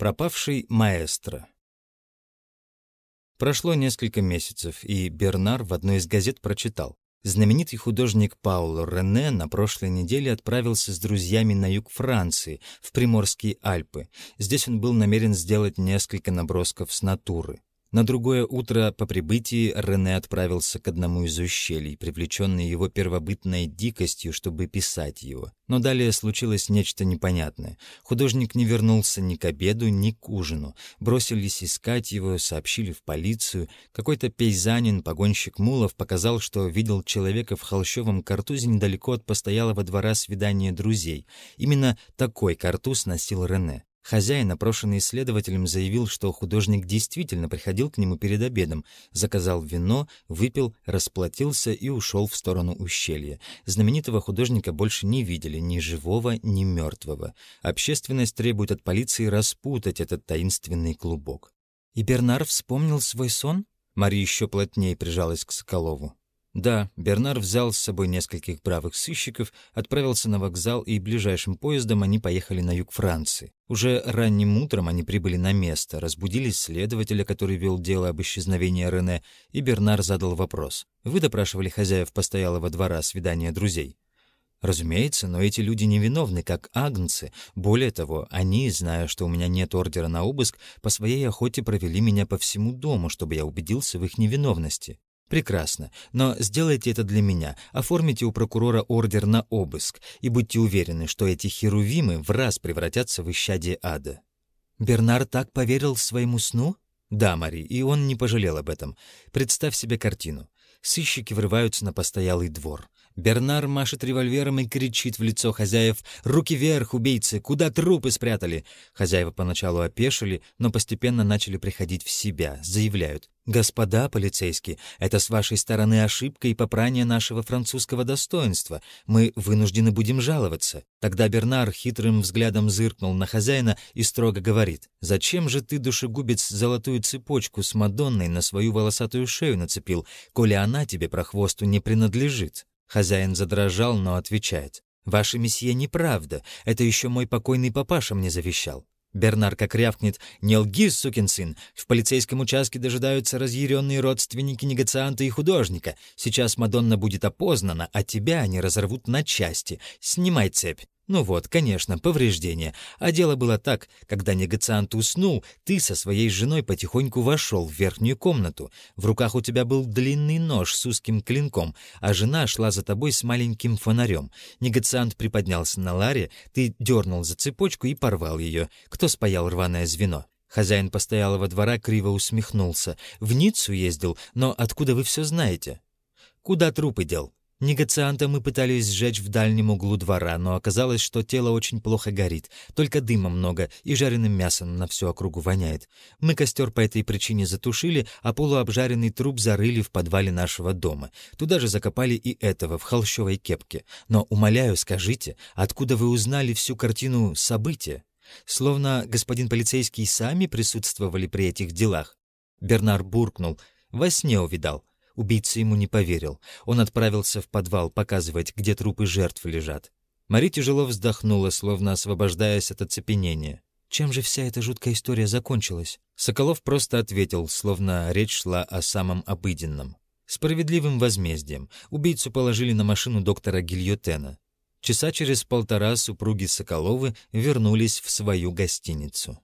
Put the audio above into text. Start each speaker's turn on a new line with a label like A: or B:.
A: Пропавший маэстро. Прошло несколько месяцев, и Бернар в одной из газет прочитал. Знаменитый художник Пауло Рене на прошлой неделе отправился с друзьями на юг Франции, в Приморские Альпы. Здесь он был намерен сделать несколько набросков с натуры. На другое утро по прибытии Рене отправился к одному из ущелий, привлеченный его первобытной дикостью, чтобы писать его. Но далее случилось нечто непонятное. Художник не вернулся ни к обеду, ни к ужину. Бросились искать его, сообщили в полицию. Какой-то пейзанин, погонщик мулов, показал, что видел человека в холщовом картузе недалеко от постоялого двора свидания друзей. Именно такой картуз носил Рене. Хозяин, опрошенный следователем, заявил, что художник действительно приходил к нему перед обедом, заказал вино, выпил, расплатился и ушел в сторону ущелья. Знаменитого художника больше не видели, ни живого, ни мертвого. Общественность требует от полиции распутать этот таинственный клубок. И Бернар вспомнил свой сон? Мари еще плотнее прижалась к Соколову. Да, Бернар взял с собой нескольких бравых сыщиков, отправился на вокзал, и ближайшим поездом они поехали на юг Франции. Уже ранним утром они прибыли на место, разбудили следователя, который вел дело об исчезновении Рене, и Бернар задал вопрос. «Вы допрашивали хозяев постоялого двора свидания друзей?» Разумеется, но эти люди невиновны, как агнцы. Более того, они, зная, что у меня нет ордера на обыск, по своей охоте провели меня по всему дому, чтобы я убедился в их невиновности. Прекрасно, но сделайте это для меня. Оформите у прокурора ордер на обыск и будьте уверены, что эти херувимы в раз превратятся в исчадие ада. Бернар так поверил своему сну? Да, Мари, и он не пожалел об этом. Представь себе картину. Сыщики врываются на постоялый двор. Бернар машет револьвером и кричит в лицо хозяев «Руки вверх, убийцы! Куда трупы спрятали?» Хозяева поначалу опешили, но постепенно начали приходить в себя, заявляют «Господа полицейские, это с вашей стороны ошибка и попрание нашего французского достоинства. Мы вынуждены будем жаловаться». Тогда Бернар хитрым взглядом зыркнул на хозяина и строго говорит «Зачем же ты, душегубец, золотую цепочку с Мадонной на свою волосатую шею нацепил, коли она тебе про хвосту не принадлежит?» Хозяин задрожал, но отвечает. «Ваше месье неправда. Это еще мой покойный папаша мне завещал». Бернар как рявкнет «Не лги, сукин сын! В полицейском участке дожидаются разъяренные родственники негацианта и художника. Сейчас Мадонна будет опознана, а тебя они разорвут на части. Снимай цепь!» Ну вот, конечно, повреждение. А дело было так, когда негациант уснул, ты со своей женой потихоньку вошел в верхнюю комнату. В руках у тебя был длинный нож с узким клинком, а жена шла за тобой с маленьким фонарем. Негациант приподнялся на ларе, ты дернул за цепочку и порвал ее. Кто спаял рваное звено? Хозяин постоялого двора криво усмехнулся. «В Ниццу ездил, но откуда вы все знаете?» «Куда трупы дел?» Негацианта мы пытались сжечь в дальнем углу двора, но оказалось, что тело очень плохо горит, только дыма много и жареным мясом на всю округу воняет. Мы костер по этой причине затушили, а полуобжаренный труп зарыли в подвале нашего дома. Туда же закопали и этого в холщовой кепке. Но, умоляю, скажите, откуда вы узнали всю картину события? Словно господин полицейский сами присутствовали при этих делах. Бернар буркнул. Во сне увидал. Убийца ему не поверил. Он отправился в подвал показывать, где трупы жертв лежат. Мари тяжело вздохнула, словно освобождаясь от оцепенения. Чем же вся эта жуткая история закончилась? Соколов просто ответил, словно речь шла о самом обыденном. Справедливым возмездием. Убийцу положили на машину доктора Гильотена. Часа через полтора супруги Соколовы вернулись в свою гостиницу.